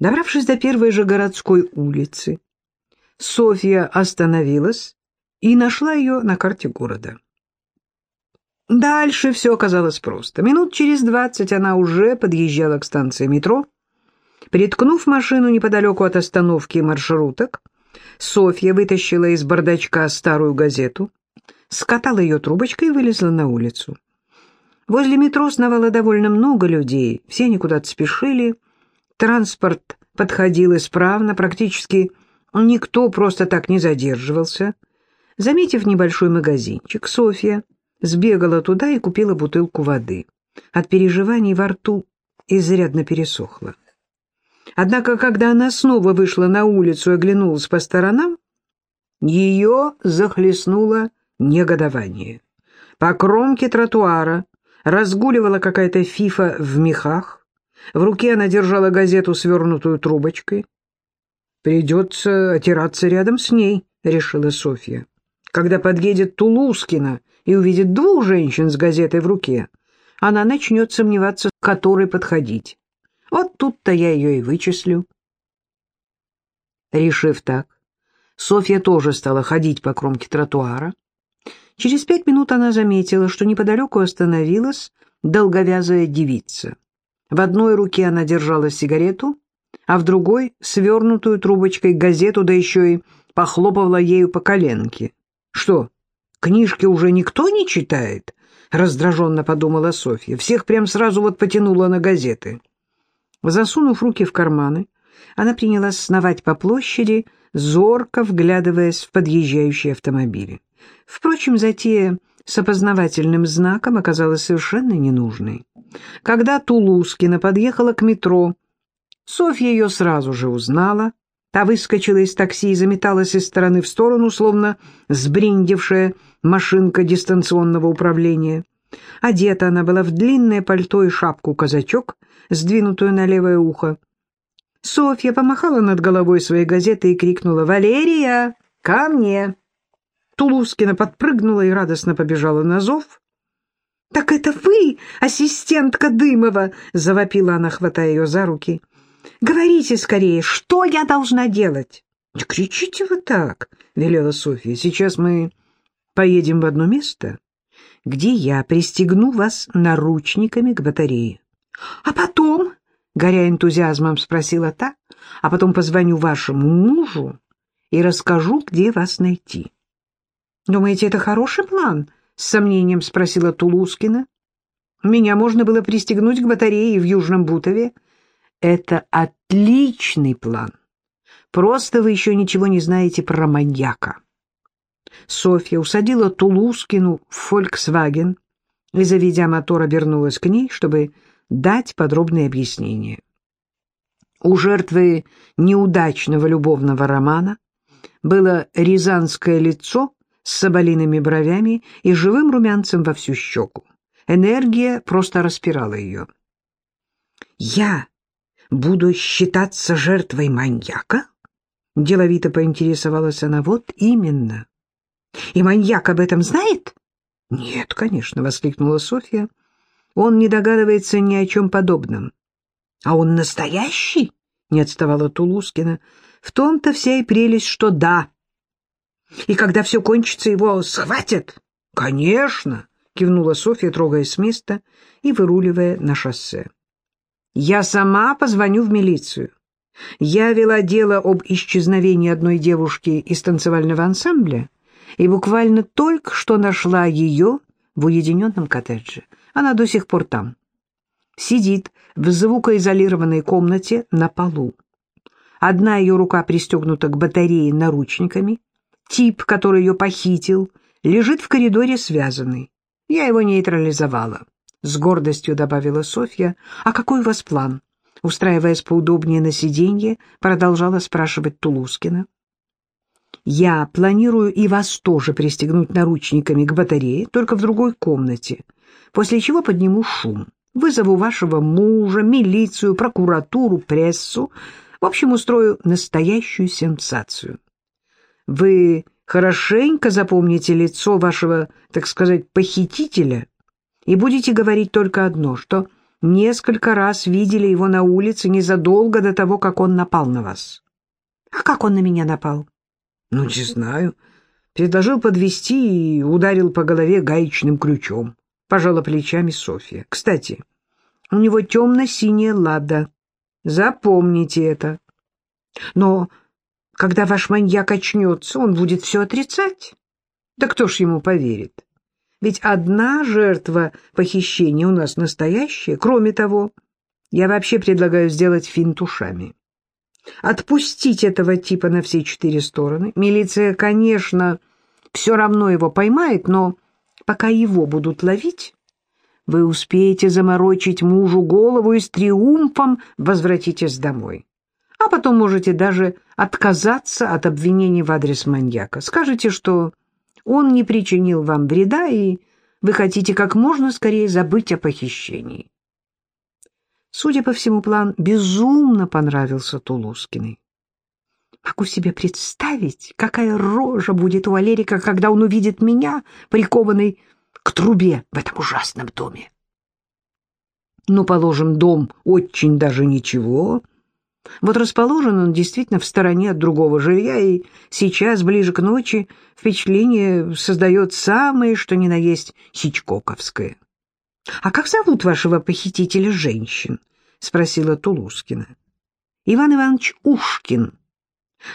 Добравшись до первой же городской улицы, Софья остановилась и нашла ее на карте города. Дальше все оказалось просто. Минут через двадцать она уже подъезжала к станции метро. Приткнув машину неподалеку от остановки маршруток, Софья вытащила из бардачка старую газету, скатала ее трубочкой и вылезла на улицу. Возле метро сновало довольно много людей, все они куда-то спешили, транспорт подходил исправно, практически никто просто так не задерживался. Заметив небольшой магазинчик, Софья сбегала туда и купила бутылку воды. От переживаний во рту изрядно пересохло. Однако, когда она снова вышла на улицу и оглянулась по сторонам, ее захлестнуло негодование. По кромке тротуара разгуливала какая-то фифа в мехах, в руке она держала газету, свернутую трубочкой. «Придется отираться рядом с ней», — решила Софья. «Когда подъедет Тулускина и увидит двух женщин с газетой в руке, она начнет сомневаться, к которой подходить. Вот тут-то я ее и вычислю». Решив так, Софья тоже стала ходить по кромке тротуара. Через пять минут она заметила, что неподалеку остановилась долговязая девица. В одной руке она держала сигарету, а в другой — свернутую трубочкой газету, да еще и похлопывала ею по коленке. «Что, книжки уже никто не читает?» — раздраженно подумала Софья. Всех прям сразу вот потянула на газеты. Засунув руки в карманы, она принялась сновать по площади, зорко вглядываясь в подъезжающие автомобили. Впрочем, затея с опознавательным знаком оказалась совершенно ненужной. Когда Тулускина подъехала к метро, Софья ее сразу же узнала. Та выскочила из такси и заметалась из стороны в сторону, словно сбриндившая машинка дистанционного управления. Одета она была в длинное пальто и шапку-казачок, сдвинутую на левое ухо. Софья помахала над головой своей газетой и крикнула «Валерия, ко мне!». Тулускина подпрыгнула и радостно побежала на зов. «Так это вы, ассистентка Дымова!» — завопила она, хватая ее за руки. «Говорите скорее, что я должна делать?» «Не кричите вы так!» — велела Софья. «Сейчас мы поедем в одно место, где я пристегну вас наручниками к батарее. А потом, — горя энтузиазмом спросила та, — а потом позвоню вашему мужу и расскажу, где вас найти. Думаете, это хороший план? — с сомнением спросила Тулускина. Меня можно было пристегнуть к батарее в Южном Бутове. Это отличный план. Просто вы еще ничего не знаете про маньяка. Софья усадила Тулускину в «Фольксваген» и, заведя мотор, обернулась к ней, чтобы дать подробные объяснения. У жертвы неудачного любовного романа было рязанское лицо с соболиными бровями и живым румянцем во всю щеку. Энергия просто распирала ее. «Я буду считаться жертвой маньяка?» Деловито поинтересовалась она. «Вот именно. И маньяк об этом знает?» «Нет, конечно», — воскликнула Софья. «Он не догадывается ни о чем подобном». «А он настоящий?» — не отставала Тулускина. «В том-то вся и прелесть, что да. И когда все кончится, его схватят?» «Конечно!» — кивнула Софья, трогаясь с места и выруливая на шоссе. «Я сама позвоню в милицию. Я вела дело об исчезновении одной девушки из танцевального ансамбля, и буквально только что нашла ее в уединенном коттедже. Она до сих пор там. Сидит в звукоизолированной комнате на полу. Одна ее рука пристегнута к батарее наручниками. Тип, который ее похитил, лежит в коридоре связанный. Я его нейтрализовала. С гордостью добавила Софья. «А какой у вас план?» Устраиваясь поудобнее на сиденье, продолжала спрашивать Тулускина. Я планирую и вас тоже пристегнуть наручниками к батарее, только в другой комнате, после чего подниму шум. Вызову вашего мужа, милицию, прокуратуру, прессу. В общем, устрою настоящую сенсацию. Вы хорошенько запомните лицо вашего, так сказать, похитителя и будете говорить только одно, что несколько раз видели его на улице незадолго до того, как он напал на вас. А как он на меня напал? Ну, не знаю. Предложил подвести и ударил по голове гаечным ключом. Пожала плечами Софья. Кстати, у него темно-синяя лада. Запомните это. Но когда ваш маньяк очнется, он будет все отрицать. Да кто ж ему поверит? Ведь одна жертва похищения у нас настоящая. Кроме того, я вообще предлагаю сделать финт ушами. Отпустить этого типа на все четыре стороны. Милиция, конечно, все равно его поймает, но пока его будут ловить, вы успеете заморочить мужу голову и с триумфом возвратитесь домой. А потом можете даже отказаться от обвинений в адрес маньяка. Скажете, что он не причинил вам вреда, и вы хотите как можно скорее забыть о похищении. Судя по всему, план безумно понравился Тулускиной. Могу себе представить, какая рожа будет у Валерика, когда он увидит меня, прикованной к трубе в этом ужасном доме. Ну, положим, дом очень даже ничего, — вот расположен он действительно в стороне от другого жилья, и сейчас, ближе к ночи, впечатление создает самое, что ни на есть, хичкоковское. — А как зовут вашего похитителя женщин? — спросила Тулускина. — Иван Иванович Ушкин.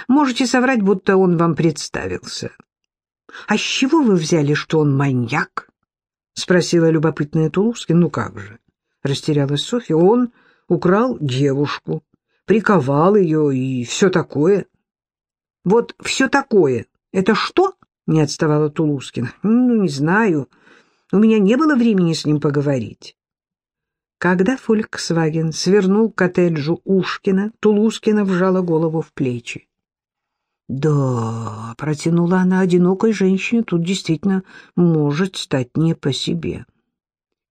Можете соврать, будто он вам представился. — А с чего вы взяли, что он маньяк? — спросила любопытная Тулускина. — Ну как же? — растерялась Софья. — Он украл девушку приковал ее и все такое. — Вот все такое — это что? — не отставала Тулускина. — Ну, не знаю. У меня не было времени с ним поговорить. Когда «Фольксваген» свернул к коттеджу Ушкина, Тулускина вжала голову в плечи. «Да», — протянула она, — «одинокой женщине тут действительно может стать не по себе».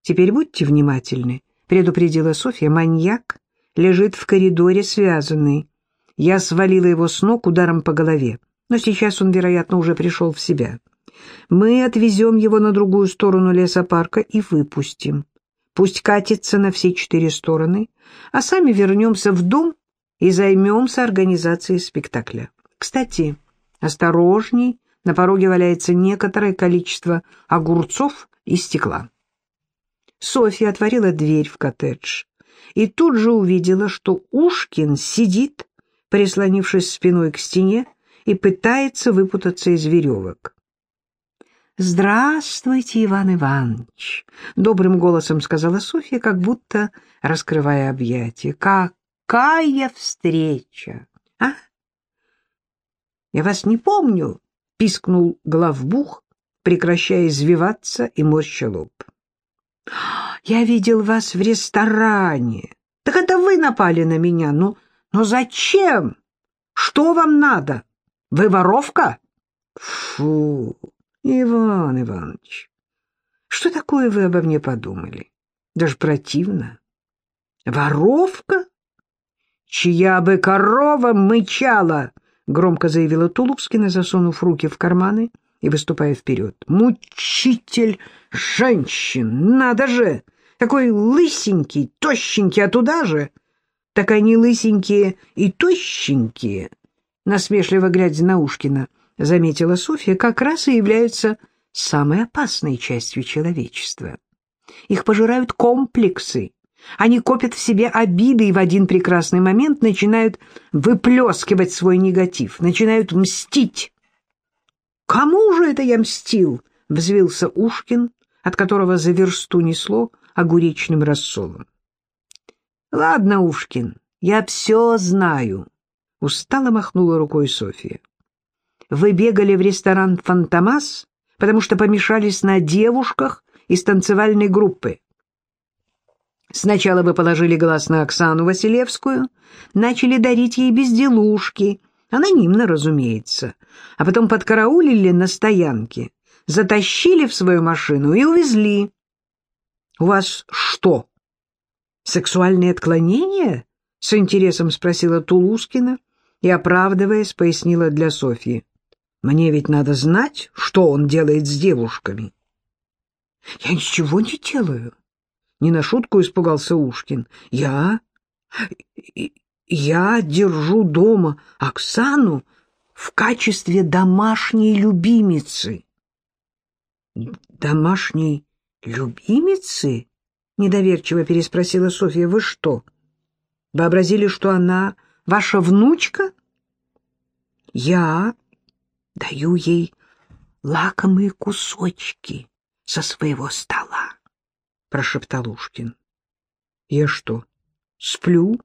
«Теперь будьте внимательны», — предупредила Софья. «Маньяк лежит в коридоре связанный. Я свалила его с ног ударом по голове, но сейчас он, вероятно, уже пришел в себя. Мы отвезем его на другую сторону лесопарка и выпустим. Пусть катится на все четыре стороны, а сами вернемся в дом и займемся организацией спектакля. Кстати, осторожней, на пороге валяется некоторое количество огурцов и стекла. Софья отворила дверь в коттедж и тут же увидела, что Ушкин сидит, прислонившись спиной к стене, и пытается выпутаться из веревок. «Здравствуйте, Иван Иванович!» — добрым голосом сказала Софья, как будто раскрывая объятия. «Какая встреча! А?» «Я вас не помню!» — пискнул главбух, прекращая извиваться и морща лоб. Я видел вас в ресторане. Так это вы напали на меня. Ну, но зачем? Что вам надо? Вы воровка? Фу, Иван Иванович, что такое вы обо мне подумали? Даже противно. Воровка? Чья бы корова мычала, громко заявила Тулупскина, засунув руки в карманы и выступая вперед. «Мучитель женщин! Надо же! Такой лысенький, тощенький, а туда же! Так они лысенькие и тощенькие!» Насмешливо глядя на Ушкина, заметила Софья, как раз и являются самой опасной частью человечества. Их пожирают комплексы. Они копят в себе обиды и в один прекрасный момент начинают выплескивать свой негатив, начинают мстить «Кому же это я мстил?» — взвился Ушкин, от которого за версту несло огуречным рассолом. «Ладно, Ушкин, я все знаю», — устало махнула рукой Софья. «Вы бегали в ресторан «Фантомас», потому что помешались на девушках из танцевальной группы. Сначала вы положили глаз на Оксану Василевскую, начали дарить ей безделушки — Анонимно, разумеется. А потом подкараулили на стоянке, затащили в свою машину и увезли. «У вас что, сексуальные отклонения?» — с интересом спросила Тулускина и, оправдываясь, пояснила для Софьи. «Мне ведь надо знать, что он делает с девушками». «Я ничего не делаю. Не на шутку испугался Ушкин. Я? Я держу дома Оксану в качестве домашней любимицы. Домашней любимицы? Недоверчиво переспросила Софья. Вы что, вообразили, что она ваша внучка? Я даю ей лакомые кусочки со своего стола, — прошептал Ушкин. — Я что, сплю?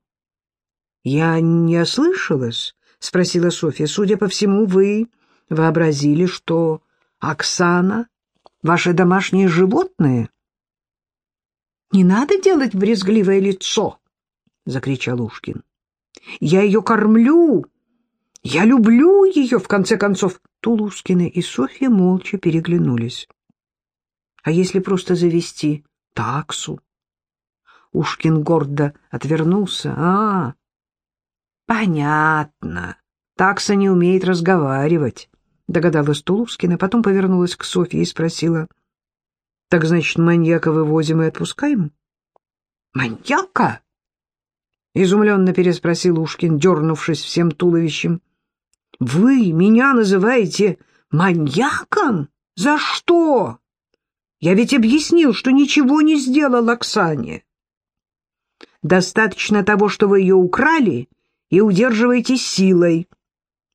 — Я не ослышалась, — спросила Софья. — Судя по всему, вы вообразили, что Оксана — ваше домашнее животное? — Не надо делать брезгливое лицо, — закричал Ушкин. — Я ее кормлю, я люблю ее, в конце концов. Тулускина и Софья молча переглянулись. А если просто завести таксу? Ушкин гордо отвернулся. А, понятно. Такса не умеет разговаривать, догадалась Тулускина, потом повернулась к Софье и спросила. Так значит, маньяка вывозим и отпускаем? Маньяка? Изумленно переспросил Ушкин, дернувшись всем туловищем. Вы меня называете маньяком? За что? Я ведь объяснил, что ничего не сделал Оксане. Достаточно того, что вы ее украли и удерживаете силой,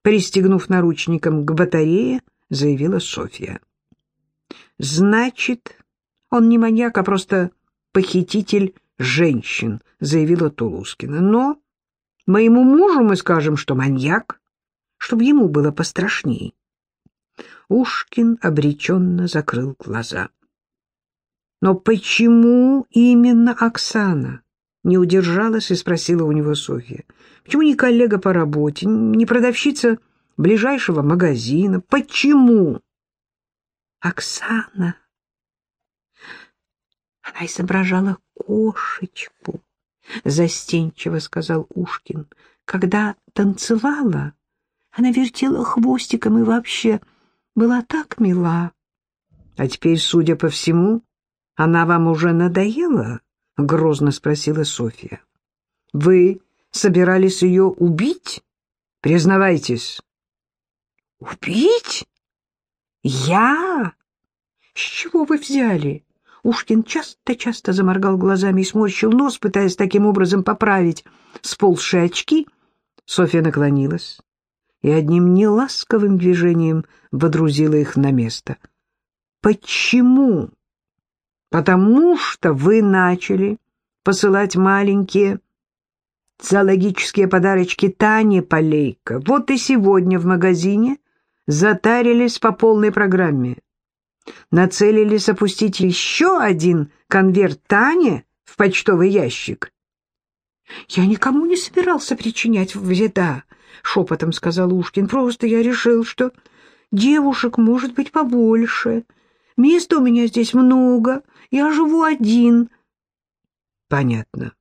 пристегнув наручником к батарее, заявила Софья. Значит, он не маньяк, а просто похититель женщин, заявила Тулускина. Но моему мужу мы скажем, что маньяк чтобы ему было пострашней. Ушкин обреченно закрыл глаза. «Но почему именно Оксана?» Не удержалась и спросила у него Софья. «Почему не коллега по работе, не продавщица ближайшего магазина? Почему?» «Оксана...» Она изображала кошечку, застенчиво сказал Ушкин. Когда танцевала, она вертела хвостиком и вообще была так мила. — А теперь, судя по всему, она вам уже надоела? — грозно спросила Софья. — Вы собирались ее убить? Признавайтесь. — Убить? Я? С чего вы взяли? Ушкин часто-часто заморгал глазами и сморщил нос, пытаясь таким образом поправить сползшие очки. Софья наклонилась и одним неласковым движением водрузила их на место. «Почему?» «Потому что вы начали посылать маленькие зоологические подарочки Тане Полейко. Вот и сегодня в магазине затарились по полной программе. Нацелились опустить еще один конверт Тане в почтовый ящик. Я никому не собирался причинять вреда, — шепотом сказал Ушкин. — Просто я решил, что девушек может быть побольше. Места у меня здесь много, я живу один. — Понятно.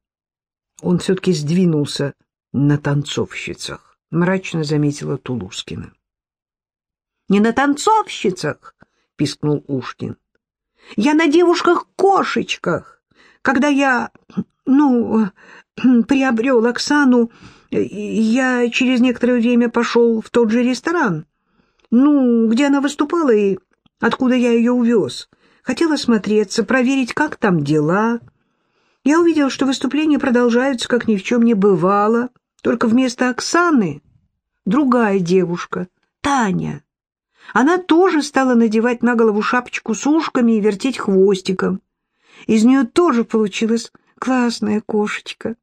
Он все-таки сдвинулся на танцовщицах, — мрачно заметила Тулускина. — Не на танцовщицах, — пискнул Ушкин. — Я на девушках-кошечках. Когда я, ну, приобрел Оксану, я через некоторое время пошел в тот же ресторан, ну, где она выступала и откуда я ее увез. Хотел осмотреться, проверить, как там дела. Я увидел, что выступления продолжаются, как ни в чем не бывало, только вместо Оксаны другая девушка, Таня. Она тоже стала надевать на голову шапочку с ушками и вертеть хвостиком. Из нее тоже получилась классная кошечка.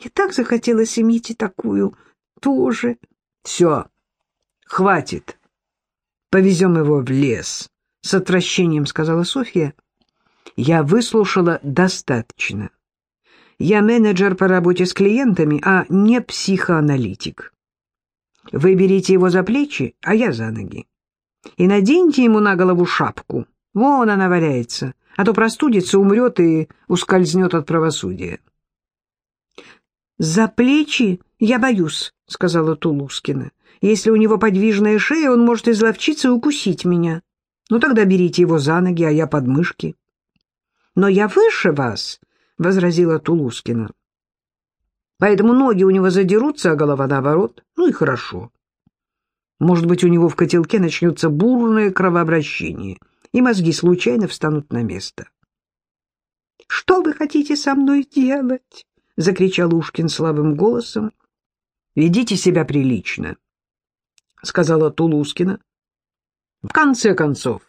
Мне так захотелось иметь и такую тоже. Все, хватит. Повезем его в лес, с отвращением сказала Софья. Я выслушала достаточно. Я менеджер по работе с клиентами, а не психоаналитик. Вы берите его за плечи, а я за ноги. И наденьте ему на голову шапку. Вон она валяется, а то простудится, умрет и ускользнет от правосудия. «За плечи я боюсь», — сказала Тулускина. «Если у него подвижная шея, он может изловчиться и укусить меня. Ну тогда берите его за ноги, а я под мышки». «Но я выше вас», возразила Тулускина. Поэтому ноги у него задерутся, а голова наоборот. Ну и хорошо. Может быть, у него в котелке начнется бурное кровообращение, и мозги случайно встанут на место. — Что вы хотите со мной делать? — закричал Ушкин слабым голосом. — Ведите себя прилично, — сказала Тулускина. — В конце концов,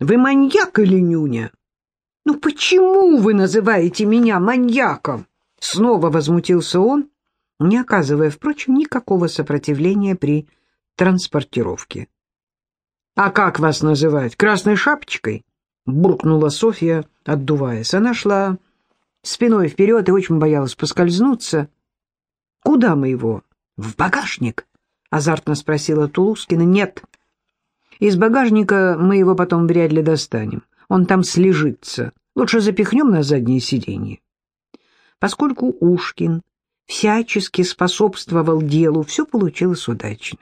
вы маньяк или нюня? — Ну почему вы называете меня маньяком? Снова возмутился он, не оказывая, впрочем, никакого сопротивления при транспортировке. «А как вас называть? Красной шапочкой?» — буркнула Софья, отдуваясь. Она шла спиной вперед и очень боялась поскользнуться. «Куда мы его? В багажник?» — азартно спросила Тулускина. «Нет. Из багажника мы его потом вряд ли достанем. Он там слежится. Лучше запихнем на заднее сиденье». Поскольку Ушкин всячески способствовал делу, все получилось удачно.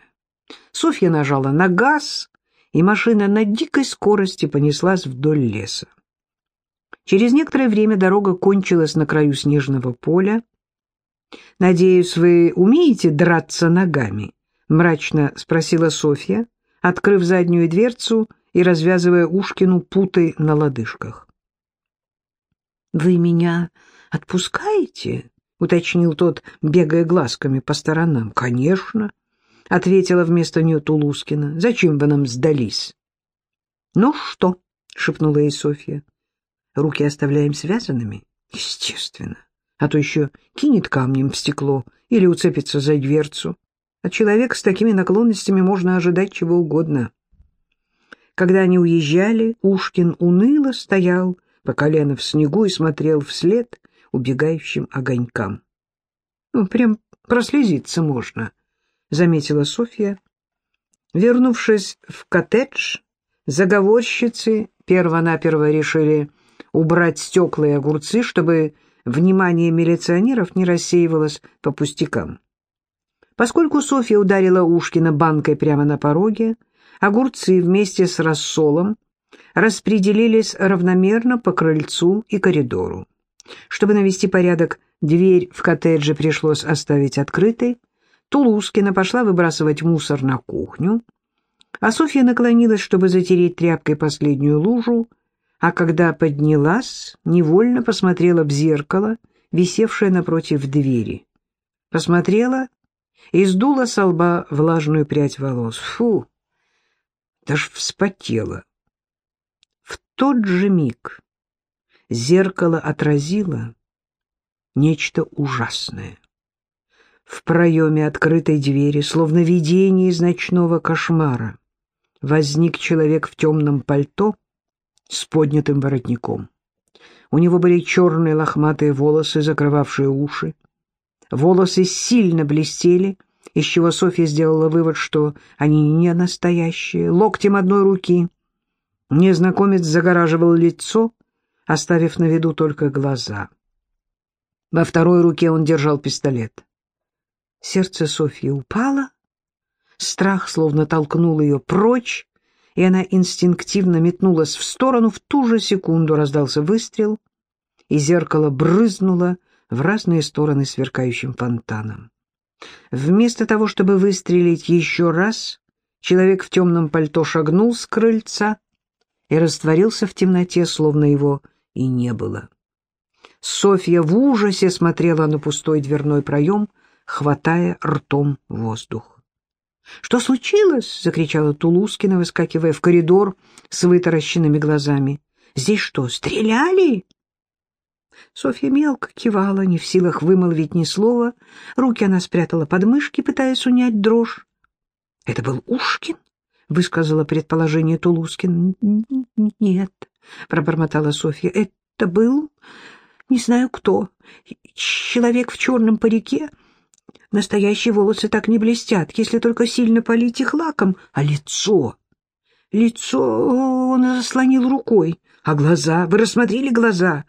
Софья нажала на газ, и машина на дикой скорости понеслась вдоль леса. Через некоторое время дорога кончилась на краю снежного поля. «Надеюсь, вы умеете драться ногами?» — мрачно спросила Софья, открыв заднюю дверцу и развязывая Ушкину путы на лодыжках. «Вы меня отпускаете?» — уточнил тот, бегая глазками по сторонам. «Конечно», — ответила вместо нее Тулускина. «Зачем вы нам сдались?» «Ну что?» — шепнула ей Софья. «Руки оставляем связанными?» «Естественно. А то еще кинет камнем в стекло или уцепится за дверцу. От человека с такими наклонностями можно ожидать чего угодно». Когда они уезжали, Ушкин уныло стоял по колено в снегу и смотрел вслед убегающим огонькам. «Ну, прям прослезиться можно», — заметила Софья. Вернувшись в коттедж, заговорщицы первонаперво решили убрать стекла и огурцы, чтобы внимание милиционеров не рассеивалось по пустякам. Поскольку Софья ударила Ушкина банкой прямо на пороге, огурцы вместе с рассолом распределились равномерно по крыльцу и коридору. Чтобы навести порядок, дверь в коттедже пришлось оставить открытой. Тулускина пошла выбрасывать мусор на кухню, а Софья наклонилась, чтобы затереть тряпкой последнюю лужу, а когда поднялась, невольно посмотрела в зеркало, висевшее напротив двери. Посмотрела и сдула со лба влажную прядь волос. Фу! Даже вспотела. В тот же миг зеркало отразило нечто ужасное. В проеме открытой двери, словно видение из ночного кошмара, возник человек в темном пальто с поднятым воротником. У него были черные лохматые волосы, закрывавшие уши. Волосы сильно блестели, из чего Софья сделала вывод, что они не настоящие. Локтем одной руки незнакомец загораживал лицо, оставив на виду только глаза. Во второй руке он держал пистолет. Сердце Софьи упало, страх словно толкнул ее прочь, и она инстинктивно метнулась в сторону. В ту же секунду раздался выстрел, и зеркало брызнуло в разные стороны сверкающим фонтаном. Вместо того, чтобы выстрелить еще раз, человек в темном пальто шагнул с крыльца и растворился в темноте, словно его и не было. Софья в ужасе смотрела на пустой дверной проем, хватая ртом воздух. «Что случилось?» — закричала Тулускина, выскакивая в коридор с вытаращенными глазами. «Здесь что, стреляли?» Софья мелко кивала, не в силах вымолвить ни слова. Руки она спрятала под мышки, пытаясь унять дрожь. «Это был Ушкин?» — высказала предположение Тулускин. «Нет», — пробормотала Софья, — «это был, не знаю кто, человек в черном парике. Настоящие волосы так не блестят, если только сильно полить их лаком, а лицо...» Лицо он заслонил рукой, а глаза... Вы рассмотрели глаза?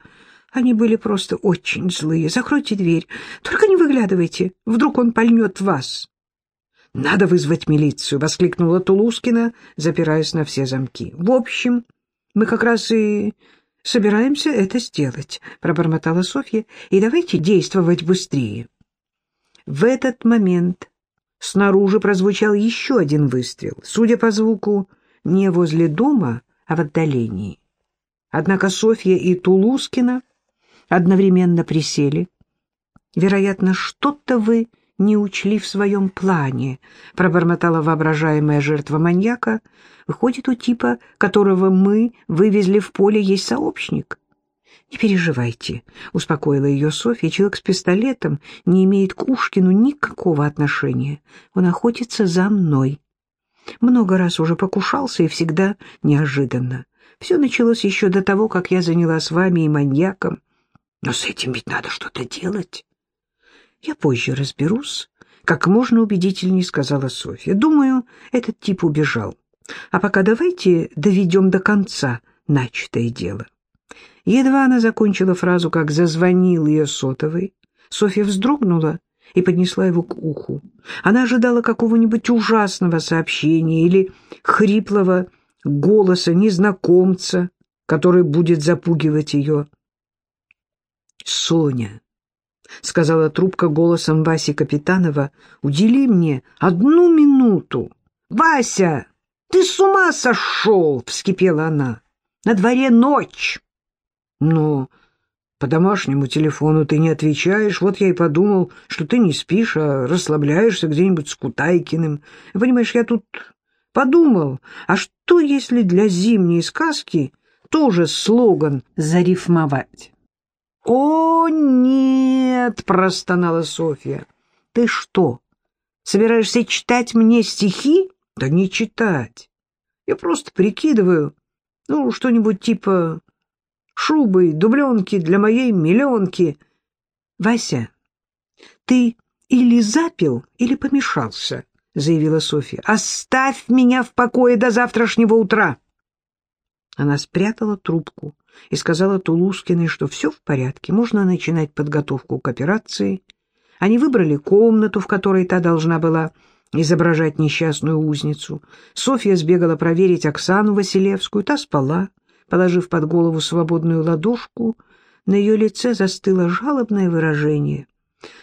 Они были просто очень злые. Закройте дверь, только не выглядывайте, вдруг он пальнет вас. «Надо вызвать милицию!» — воскликнула Тулускина, запираясь на все замки. «В общем, мы как раз и собираемся это сделать», — пробормотала Софья, — «и давайте действовать быстрее». В этот момент снаружи прозвучал еще один выстрел, судя по звуку, не возле дома, а в отдалении. Однако Софья и Тулускина одновременно присели. «Вероятно, что-то вы не учли в своем плане», — пробормотала воображаемая жертва маньяка. «Выходит, у типа, которого мы вывезли в поле, есть сообщник». «Не переживайте», — успокоила ее Софья. «Человек с пистолетом не имеет к Ушкину никакого отношения. Он охотится за мной. Много раз уже покушался и всегда неожиданно. Все началось еще до того, как я заняла с вами и маньяком. Но с этим ведь надо что-то делать». «Я позже разберусь», — как можно убедительнее сказала Софья. «Думаю, этот тип убежал. А пока давайте доведем до конца начатое дело». Едва она закончила фразу, как зазвонил ее сотовый, Софья вздрогнула и поднесла его к уху. Она ожидала какого-нибудь ужасного сообщения или хриплого голоса незнакомца, который будет запугивать ее. «Соня», — сказала трубка голосом Васи Капитанова, — «удели мне одну минуту». «Вася, ты с ума сошел!» — вскипела она. «На дворе ночь!» Но по домашнему телефону ты не отвечаешь. Вот я и подумал, что ты не спишь, а расслабляешься где-нибудь с Кутайкиным. Понимаешь, я тут подумал, а что если для зимней сказки тоже слоган зарифмовать? «О, нет!» — простонала Софья. «Ты что, собираешься читать мне стихи?» «Да не читать. Я просто прикидываю, ну, что-нибудь типа шубы, дубленки для моей миллионки. Вася, ты или запил, или помешался, заявила Софья. Оставь меня в покое до завтрашнего утра. Она спрятала трубку и сказала Тулускиной, что все в порядке, можно начинать подготовку к операции. Они выбрали комнату, в которой та должна была изображать несчастную узницу. Софья сбегала проверить Оксану Василевскую, та спала. Положив под голову свободную ладошку, на ее лице застыло жалобное выражение.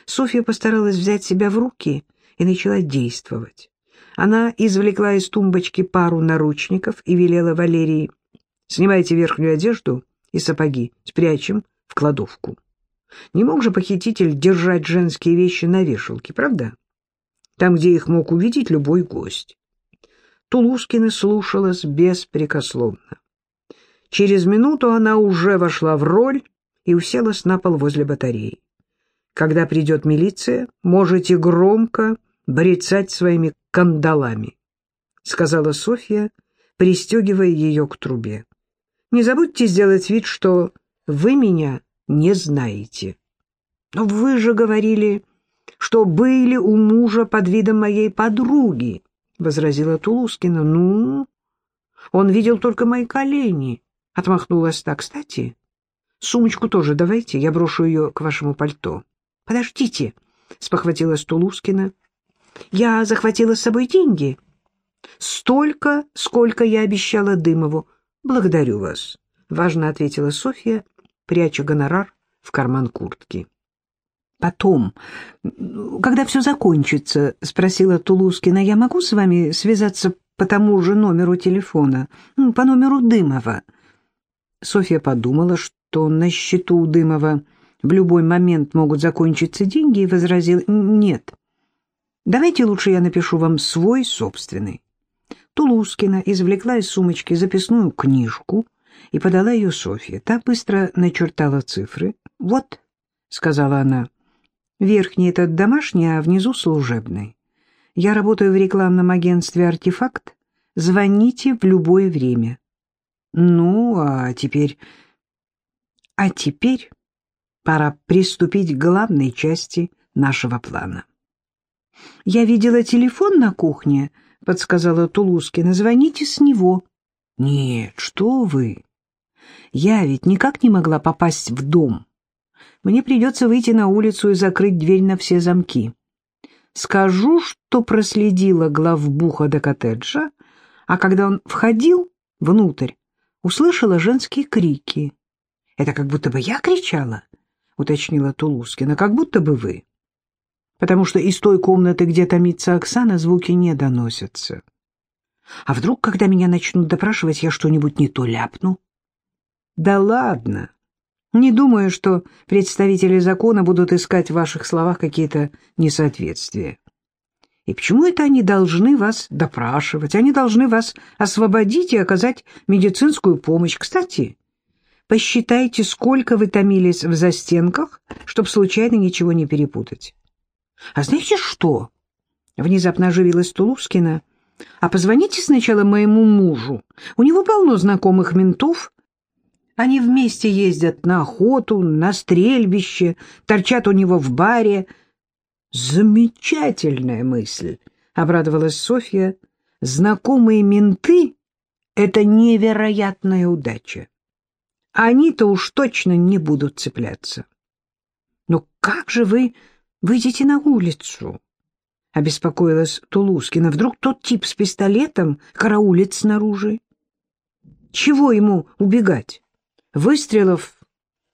Софья постаралась взять себя в руки и начала действовать. Она извлекла из тумбочки пару наручников и велела Валерии «Снимайте верхнюю одежду и сапоги, спрячем в кладовку». Не мог же похититель держать женские вещи на вешалке, правда? Там, где их мог увидеть любой гость. Тулускина слушалась беспрекословно. Через минуту она уже вошла в роль и уселась на пол возле батареи. Когда придет милиция, можете громко брецать своими кандалами, — сказала Софья, пристегивая ее к трубе. Не забудьте сделать вид, что вы меня не знаете. Но вы же говорили, что были у мужа под видом моей подруги, — возразила Тулускина. Ну, он видел только мои колени. Отмахнулась так. Кстати, сумочку тоже давайте, я брошу ее к вашему пальто. Подождите, спохватилась Тулускина. Я захватила с собой деньги. Столько, сколько я обещала Дымову. Благодарю вас, важно ответила Софья, пряча гонорар в карман куртки. Потом, когда все закончится, спросила Тулускина, я могу с вами связаться по тому же номеру телефона, по номеру Дымова? Софья подумала, что на счету у Дымова в любой момент могут закончиться деньги, и возразила «нет». «Давайте лучше я напишу вам свой собственный». Тулускина извлекла из сумочки записную книжку и подала ее Софье. Та быстро начертала цифры. «Вот», — сказала она, — «верхний этот домашний, а внизу служебный. Я работаю в рекламном агентстве «Артефакт». Звоните в любое время». Ну, а теперь... А теперь пора приступить к главной части нашего плана. «Я видела телефон на кухне», — подсказала Тулускина. «Звоните с него». «Нет, что вы! Я ведь никак не могла попасть в дом. Мне придется выйти на улицу и закрыть дверь на все замки. Скажу, что проследила главбуха до коттеджа, а когда он входил внутрь, услышала женские крики. Это как будто бы я кричала, уточнила Тулускина, как будто бы вы. Потому что из той комнаты, где томится Оксана, звуки не доносятся. А вдруг, когда меня начнут допрашивать, я что-нибудь не то ляпну? Да ладно. Не думаю, что представители закона будут искать в ваших словах какие-то несоответствия. И почему это они должны вас допрашивать? Они должны вас освободить и оказать медицинскую помощь. Кстати, посчитайте, сколько вы томились в застенках, чтобы случайно ничего не перепутать. А знаете что? Внезапно оживилась Тулускина. А позвоните сначала моему мужу. У него полно знакомых ментов, они вместе ездят на охоту, на стрельбище, торчат у него в баре. Замечательная мысль, — обрадовалась Софья. Знакомые менты — это невероятная удача. Они-то уж точно не будут цепляться. Но как же вы выйдете на улицу? — обеспокоилась Тулускина. Вдруг тот тип с пистолетом караулит снаружи? Чего ему убегать? Выстрелов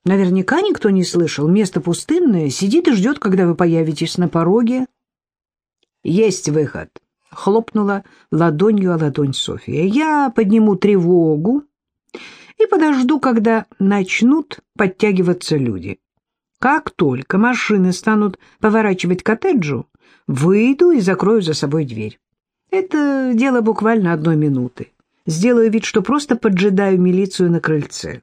наверняка никто не слышал. Место пустынное, сидит и ждет, когда вы появитесь на пороге. Есть выход. Хлопнула ладонью о ладонь Софья. Я подниму тревогу и подожду, когда начнут подтягиваться люди. Как только машины станут поворачивать к коттеджу, выйду и закрою за собой дверь. Это дело буквально одной минуты. Сделаю вид, что просто поджидаю милицию на крыльце.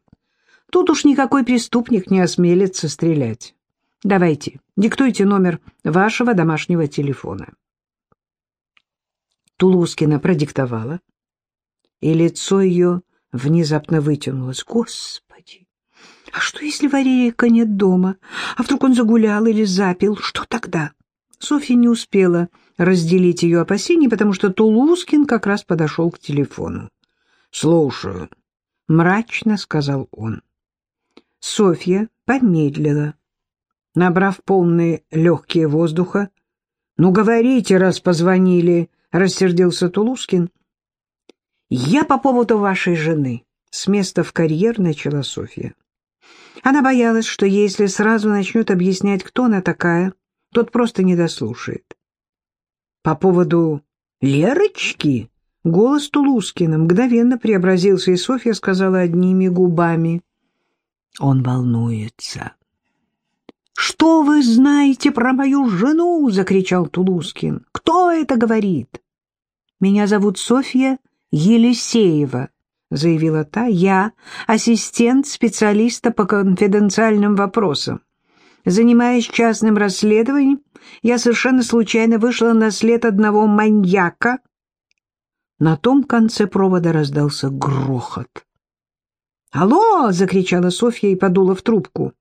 Тут уж никакой преступник не осмелится стрелять. Давайте, диктуйте номер вашего домашнего телефона. Тулускина продиктовала, и лицо ее внезапно вытянулось. Господи, а что, если Варерика нет дома? А вдруг он загулял или запил? Что тогда? Софья не успела разделить ее опасения, потому что Тулускин как раз подошел к телефону. «Слушаю», — мрачно сказал он. Софья помедлила, набрав полные легкие воздуха. — Ну, говорите, раз позвонили, — рассердился Тулускин. — Я по поводу вашей жены. С места в карьер начала Софья. Она боялась, что если сразу начнет объяснять, кто она такая, тот просто не дослушает. По поводу Лерочки голос Тулускина мгновенно преобразился, и Софья сказала одними губами. Он волнуется. «Что вы знаете про мою жену?» — закричал Тулускин. «Кто это говорит?» «Меня зовут Софья Елисеева», — заявила та. «Я ассистент специалиста по конфиденциальным вопросам. Занимаясь частным расследованием, я совершенно случайно вышла на след одного маньяка». На том конце провода раздался грохот. «Алло!» — закричала Софья и подула в трубку.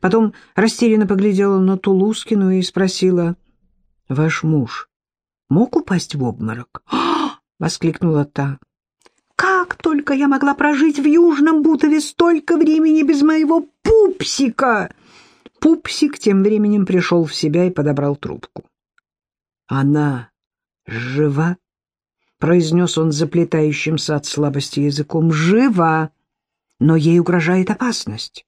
Потом растерянно поглядела на Тулускину и спросила, «Ваш муж мог упасть в обморок?» Воскликнула та. «Как только я могла прожить в Южном Бутове столько времени без моего пупсика!» Пупсик тем временем пришел в себя и подобрал трубку. «Она жива?» — произнес он заплетающимся от слабости языком. «Жива!» но ей угрожает опасность.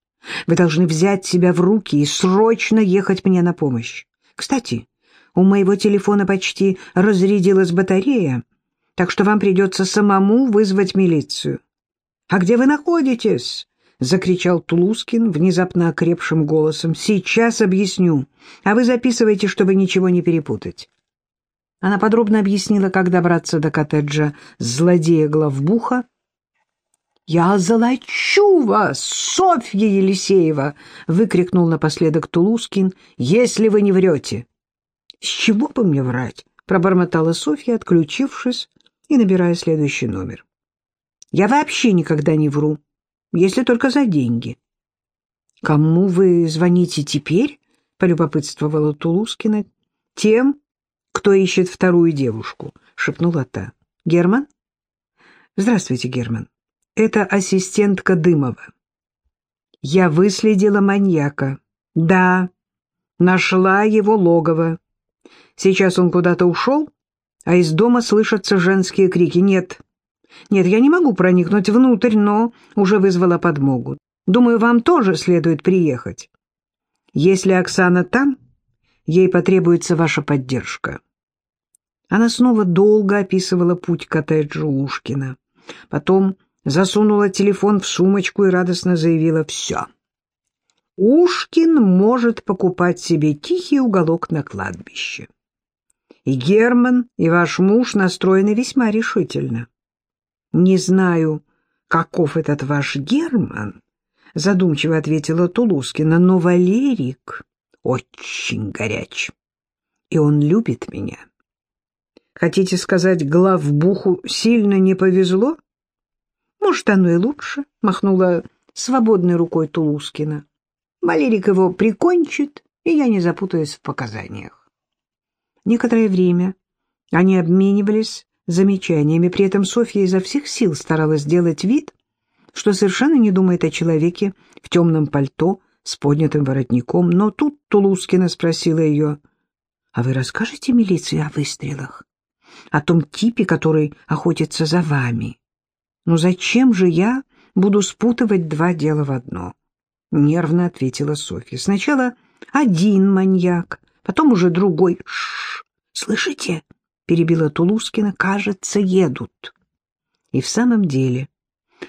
Вы должны взять себя в руки и срочно ехать мне на помощь. Кстати, у моего телефона почти разрядилась батарея, так что вам придется самому вызвать милицию. — А где вы находитесь? — закричал Тулускин внезапно окрепшим голосом. — Сейчас объясню, а вы записывайте, чтобы ничего не перепутать. Она подробно объяснила, как добраться до коттеджа злодея главбуха, «Я золочу вас, Софья Елисеева!» — выкрикнул напоследок Тулускин. «Если вы не врете!» «С чего бы мне врать?» — пробормотала Софья, отключившись и набирая следующий номер. «Я вообще никогда не вру, если только за деньги». «Кому вы звоните теперь?» — полюбопытствовала Тулускина. «Тем, кто ищет вторую девушку», — шепнула та. «Герман?» «Здравствуйте, Герман. Это ассистентка Дымова. Я выследила маньяка. Да, нашла его логово. Сейчас он куда-то ушел, а из дома слышатся женские крики. Нет, нет, я не могу проникнуть внутрь, но уже вызвала подмогу. Думаю, вам тоже следует приехать. Если Оксана там, ей потребуется ваша поддержка». Она снова долго описывала путь к коттеджу Ушкина. Потом засунула телефон в сумочку и радостно заявила «Все». Ушкин может покупать себе тихий уголок на кладбище. И Герман, и ваш муж настроены весьма решительно. Не знаю, каков этот ваш Герман, задумчиво ответила Тулускина, но Валерик очень горяч, и он любит меня. Хотите сказать, главбуху сильно не повезло? Может, оно и лучше, махнула свободной рукой Тулускина. Валерик его прикончит, и я не запутаюсь в показаниях. Некоторое время они обменивались замечаниями, при этом Софья изо всех сил старалась сделать вид, что совершенно не думает о человеке в темном пальто с поднятым воротником, но тут Тулускина спросила ее, «А вы расскажете милиции о выстрелах? О том типе, который охотится за вами? Ну зачем же я буду спутывать два дела в одно?» Нервно ответила Софья. «Сначала один маньяк, потом уже другой. Шш, слышите?» перебила Тулускина, кажется, едут. И в самом деле,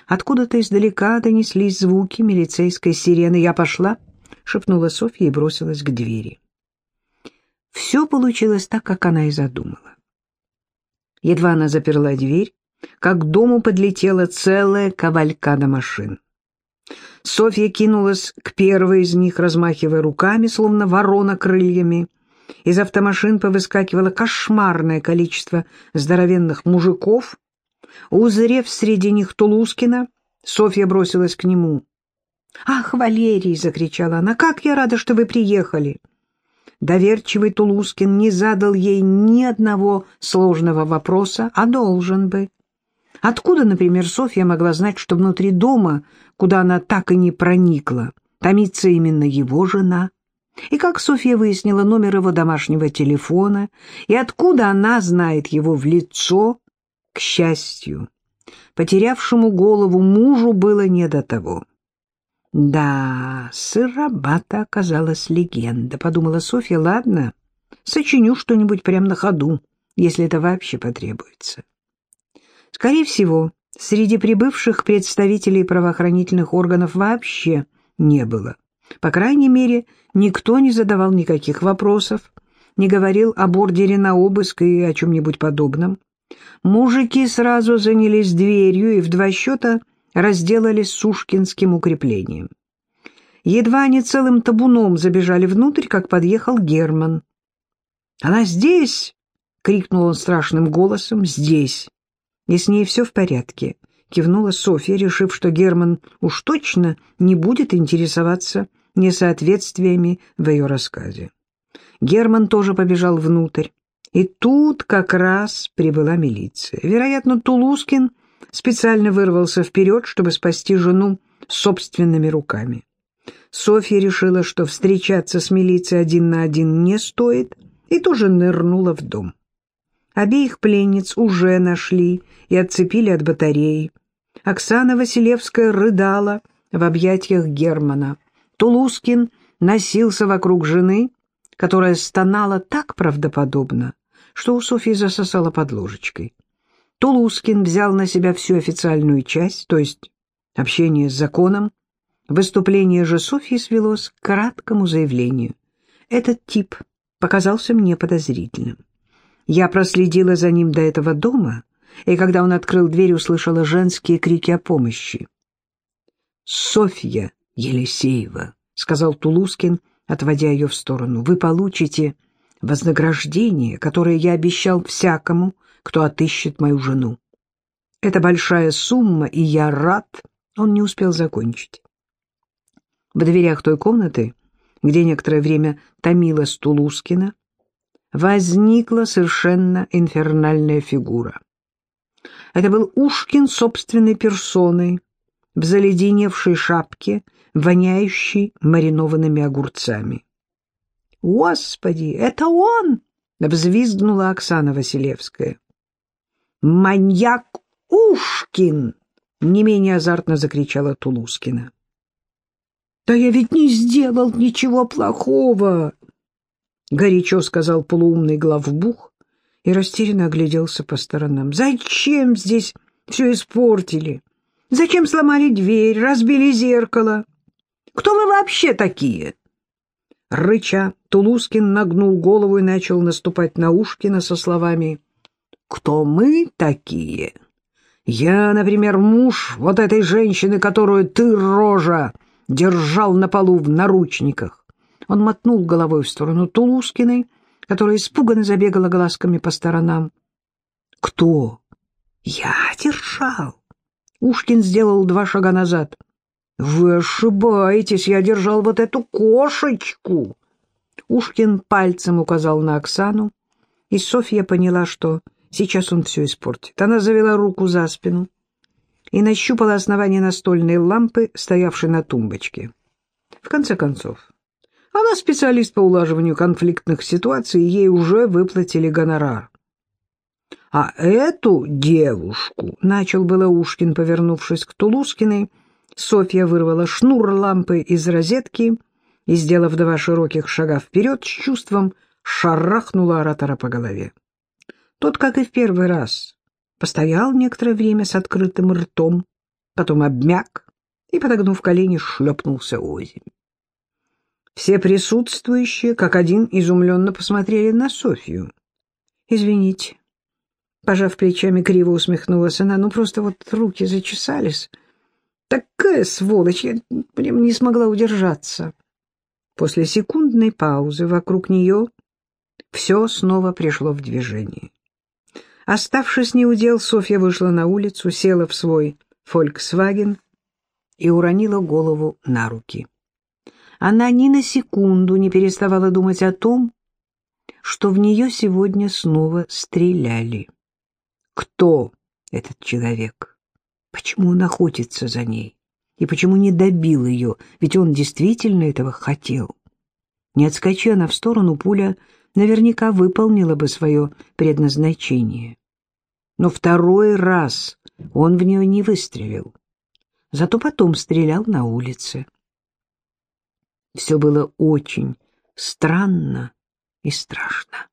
откуда-то издалека донеслись звуки милицейской сирены. «Я пошла», — шепнула Софья и бросилась к двери. Все получилось так, как она и задумала. Едва она заперла дверь, как к дому подлетела целая кавалькада машин. Софья кинулась к первой из них, размахивая руками, словно ворона крыльями. Из автомашин повыскакивало кошмарное количество здоровенных мужиков. Узрев среди них Тулускина, Софья бросилась к нему. «Ах, Валерий!» — закричала она. «Как я рада, что вы приехали!» Доверчивый Тулускин не задал ей ни одного сложного вопроса, а должен бы. Откуда, например, Софья могла знать, что внутри дома, куда она так и не проникла, томится именно его жена? И как Софья выяснила номер его домашнего телефона, и откуда она знает его в лицо, к счастью, потерявшему голову мужу было не до того. «Да, сыробата оказалась легенда», — подумала Софья. «Ладно, сочиню что-нибудь прямо на ходу, если это вообще потребуется». Скорее всего, среди прибывших представителей правоохранительных органов вообще не было. По крайней мере, никто не задавал никаких вопросов, не говорил об ордере на обыск и о чем-нибудь подобном. Мужики сразу занялись дверью и в два счета разделались с Сушкинским укреплением. Едва они целым табуном забежали внутрь, как подъехал Герман. «Она здесь!» — крикнул он страшным голосом. «Здесь!» «И с ней все в порядке», — кивнула Софья, решив, что Герман уж точно не будет интересоваться несоответствиями в ее рассказе. Герман тоже побежал внутрь. И тут как раз прибыла милиция. Вероятно, Тулускин специально вырвался вперед, чтобы спасти жену собственными руками. Софья решила, что встречаться с милицией один на один не стоит, и тоже нырнула в дом. Обеих пленниц уже нашли и отцепили от батареи. Оксана Василевская рыдала в объятиях Германа. Тулускин носился вокруг жены, которая стонала так правдоподобно, что у Софьи засосала под ложечкой. Тулускин взял на себя всю официальную часть, то есть общение с законом. Выступление же Софьи свелось к краткому заявлению. Этот тип показался мне подозрительным. Я проследила за ним до этого дома, и когда он открыл дверь, услышала женские крики о помощи. «Софья Елисеева», — сказал Тулускин, отводя ее в сторону, — «вы получите вознаграждение, которое я обещал всякому, кто отыщет мою жену. Это большая сумма, и я рад...» Он не успел закончить. В дверях той комнаты, где некоторое время томилась Тулускина, возникла совершенно инфернальная фигура. Это был Ушкин собственной персоной, в заледеневшей шапке, воняющей маринованными огурцами. «Господи, это он!» — взвизгнула Оксана Василевская. «Маньяк Ушкин!» — не менее азартно закричала Тулускина. «Да я ведь не сделал ничего плохого!» Горячо сказал полуумный главбух и растерянно огляделся по сторонам. «Зачем здесь все испортили? Зачем сломали дверь, разбили зеркало? Кто вы вообще такие?» Рыча, Тулускин нагнул голову и начал наступать на Ушкина со словами «Кто мы такие?» «Я, например, муж вот этой женщины, которую ты, рожа, держал на полу в наручниках». Он мотнул головой в сторону Тулускиной, которая испуганно забегала глазками по сторонам. «Кто?» «Я держал». Ушкин сделал два шага назад. «Вы ошибаетесь, я держал вот эту кошечку!» Ушкин пальцем указал на Оксану, и Софья поняла, что сейчас он все испортит. Она завела руку за спину и нащупала основание настольной лампы, стоявшей на тумбочке. В конце концов, она специалист по улаживанию конфликтных ситуаций, и ей уже выплатили гонорар. А эту девушку, — начал было Ушкин, повернувшись к Тулускиной, — Софья вырвала шнур лампы из розетки и, сделав два широких шага вперед, с чувством шарахнула оратора по голове. Тот, как и в первый раз, постоял некоторое время с открытым ртом, потом обмяк и, подогнув колени, шлепнулся озимь. Все присутствующие, как один, изумленно посмотрели на Софью. «Извините». Пожав плечами, криво усмехнулась она. «Ну, просто вот руки зачесались». Такая сволочь, я прям не смогла удержаться. После секундной паузы вокруг нее все снова пришло в движение. Оставшись неудел, Софья вышла на улицу, села в свой «Фольксваген» и уронила голову на руки. Она ни на секунду не переставала думать о том, что в нее сегодня снова стреляли. Кто этот человек? Почему он охотится за ней? И почему не добил ее? Ведь он действительно этого хотел. Не отскочи она в сторону, пуля наверняка выполнила бы свое предназначение. Но второй раз он в нее не выстрелил. Зато потом стрелял на улице. Все было очень странно и страшно.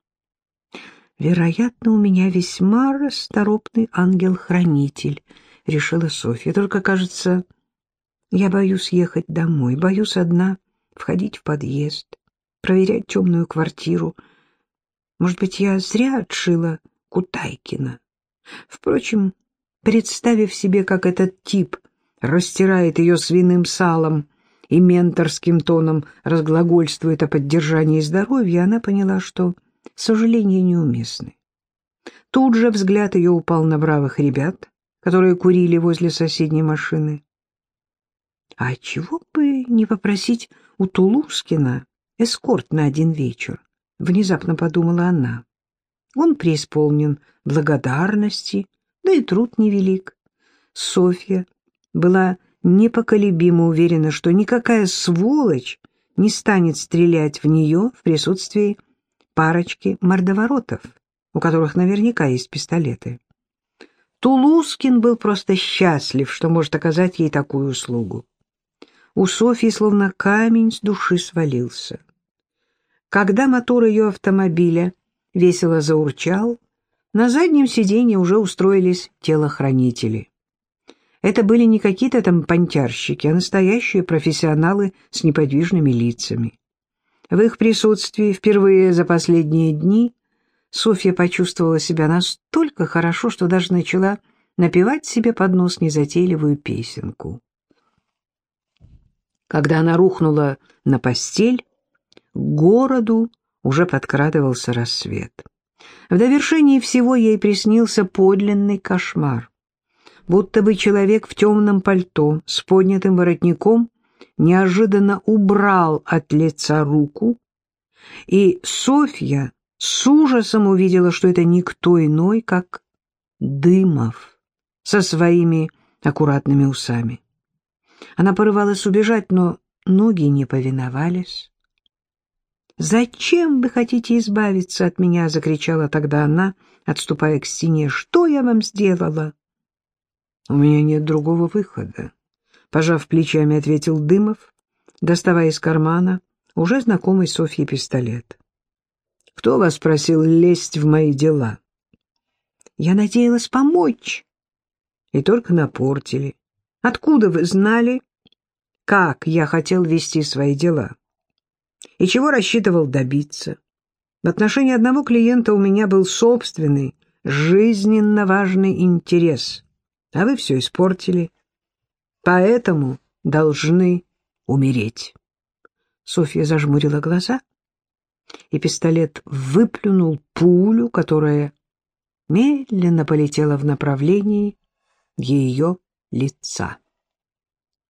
Вероятно, у меня весьма расторопный ангел-хранитель —— решила Софья. «Только, кажется, я боюсь ехать домой, боюсь одна входить в подъезд, проверять темную квартиру. Может быть, я зря отшила Кутайкина. Впрочем, представив себе, как этот тип растирает ее свиным салом и менторским тоном разглагольствует о поддержании здоровья, она поняла, что сожаления неуместны. Тут же взгляд ее упал на бравых ребят — которые курили возле соседней машины. А чего бы не попросить у Тулускина эскорт на один вечер? Внезапно подумала она. Он преисполнен благодарности, да и труд невелик. Софья была непоколебимо уверена, что никакая сволочь не станет стрелять в нее в присутствии парочки мордоворотов, у которых наверняка есть пистолеты. Тулускин был просто счастлив, что может оказать ей такую услугу. У Софьи словно камень с души свалился. Когда мотор ее автомобиля весело заурчал, на заднем сиденье уже устроились телохранители. Это были не какие-то там понтярщики, а настоящие профессионалы с неподвижными лицами. В их присутствии впервые за последние дни Софья почувствовала себя настолько хорошо, что даже начала напевать себе под нос незатейливую песенку. Когда она рухнула на постель, к городу уже подкрадывался рассвет. В довершении всего ей приснился подлинный кошмар. Будто бы человек в темном пальто с поднятым воротником неожиданно убрал от лица руку, и Софья с ужасом увидела, что это никто иной, как Дымов со своими аккуратными усами. Она порывалась убежать, но ноги не повиновались. «Зачем вы хотите избавиться от меня?» — закричала тогда она, отступая к стене. «Что я вам сделала?» «У меня нет другого выхода», — пожав плечами, ответил Дымов, доставая из кармана уже знакомый Софье пистолет. «Кто вас просил лезть в мои дела?» «Я надеялась помочь». «И только напортили. Откуда вы знали, как я хотел вести свои дела? И чего рассчитывал добиться? В отношении одного клиента у меня был собственный, жизненно важный интерес, а вы все испортили. Поэтому должны умереть. Софья зажмурила глаза, и пистолет выплюнул пулю, которая медленно полетела в направлении ее лица.